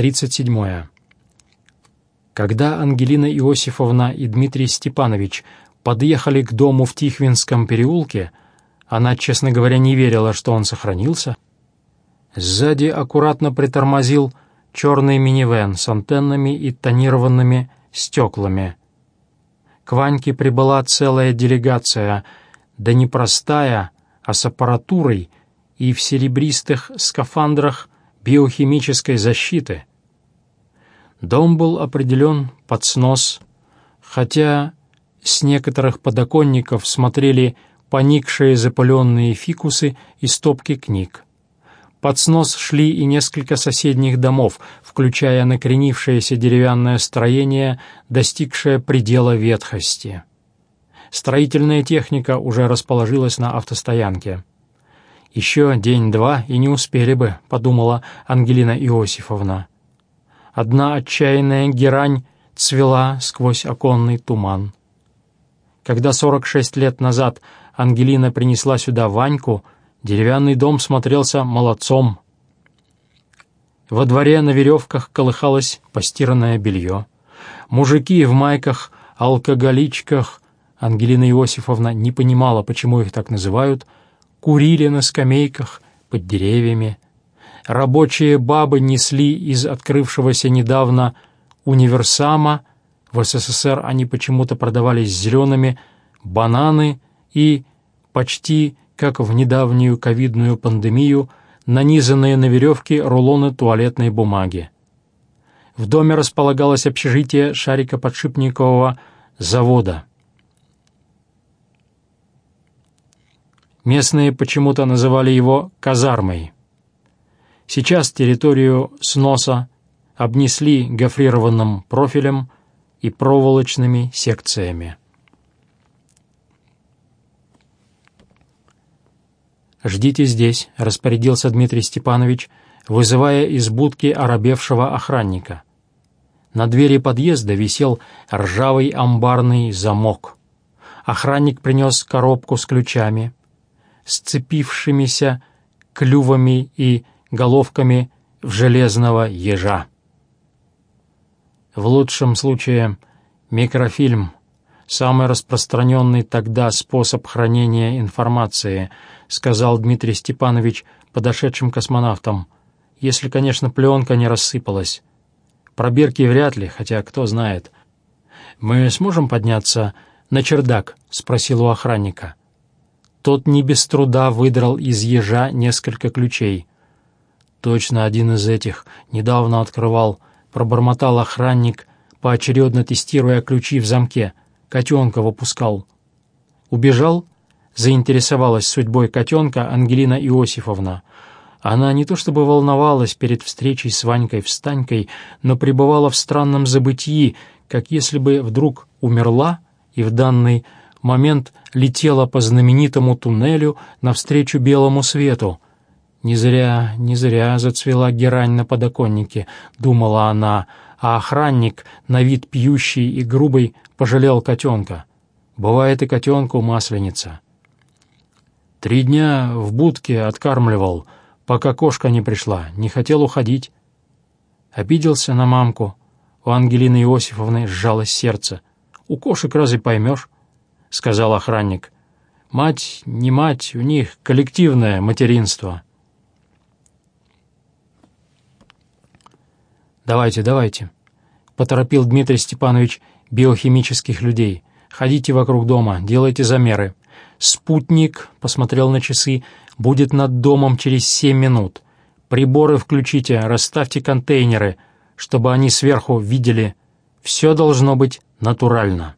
37. Когда Ангелина Иосифовна и Дмитрий Степанович подъехали к дому в Тихвинском переулке, она, честно говоря, не верила, что он сохранился. Сзади аккуратно притормозил черный минивэн с антеннами и тонированными стеклами. К Ваньке прибыла целая делегация, да не простая, а с аппаратурой и в серебристых скафандрах биохимической защиты. Дом был определен под снос, хотя с некоторых подоконников смотрели поникшие запыленные фикусы и стопки книг. Под снос шли и несколько соседних домов, включая накренившееся деревянное строение, достигшее предела ветхости. Строительная техника уже расположилась на автостоянке. «Еще день-два и не успели бы», — подумала Ангелина Иосифовна. Одна отчаянная герань цвела сквозь оконный туман. Когда 46 лет назад Ангелина принесла сюда Ваньку, деревянный дом смотрелся молодцом. Во дворе на веревках колыхалось постиранное белье. Мужики в майках, алкоголичках, Ангелина Иосифовна не понимала, почему их так называют, курили на скамейках под деревьями. Рабочие бабы несли из открывшегося недавно универсама в СССР они почему-то продавались зелеными, бананы и, почти как в недавнюю ковидную пандемию, нанизанные на веревки рулоны туалетной бумаги. В доме располагалось общежитие шарикоподшипникового завода. Местные почему-то называли его казармой. Сейчас территорию сноса обнесли гофрированным профилем, и проволочными секциями. «Ждите здесь», — распорядился Дмитрий Степанович, вызывая из будки оробевшего охранника. На двери подъезда висел ржавый амбарный замок. Охранник принес коробку с ключами, сцепившимися клювами и головками в железного ежа. В лучшем случае микрофильм — самый распространенный тогда способ хранения информации, сказал Дмитрий Степанович подошедшим космонавтам, если, конечно, пленка не рассыпалась. Пробирки вряд ли, хотя кто знает. «Мы сможем подняться на чердак?» — спросил у охранника. Тот не без труда выдрал из ежа несколько ключей. Точно один из этих недавно открывал — пробормотал охранник, поочередно тестируя ключи в замке. Котенка выпускал. «Убежал?» — заинтересовалась судьбой котенка Ангелина Иосифовна. Она не то чтобы волновалась перед встречей с Ванькой-встанькой, но пребывала в странном забытии, как если бы вдруг умерла и в данный момент летела по знаменитому туннелю навстречу белому свету — «Не зря, не зря зацвела герань на подоконнике», — думала она, а охранник, на вид пьющий и грубый, пожалел котенка. Бывает и котенку масленица. Три дня в будке откармливал, пока кошка не пришла, не хотел уходить. Обиделся на мамку. У Ангелины Иосифовны сжалось сердце. «У кошек разве поймешь?» — сказал охранник. «Мать, не мать, у них коллективное материнство». «Давайте, давайте», — поторопил Дмитрий Степанович биохимических людей. «Ходите вокруг дома, делайте замеры. Спутник», — посмотрел на часы, — «будет над домом через семь минут. Приборы включите, расставьте контейнеры, чтобы они сверху видели. Все должно быть натурально».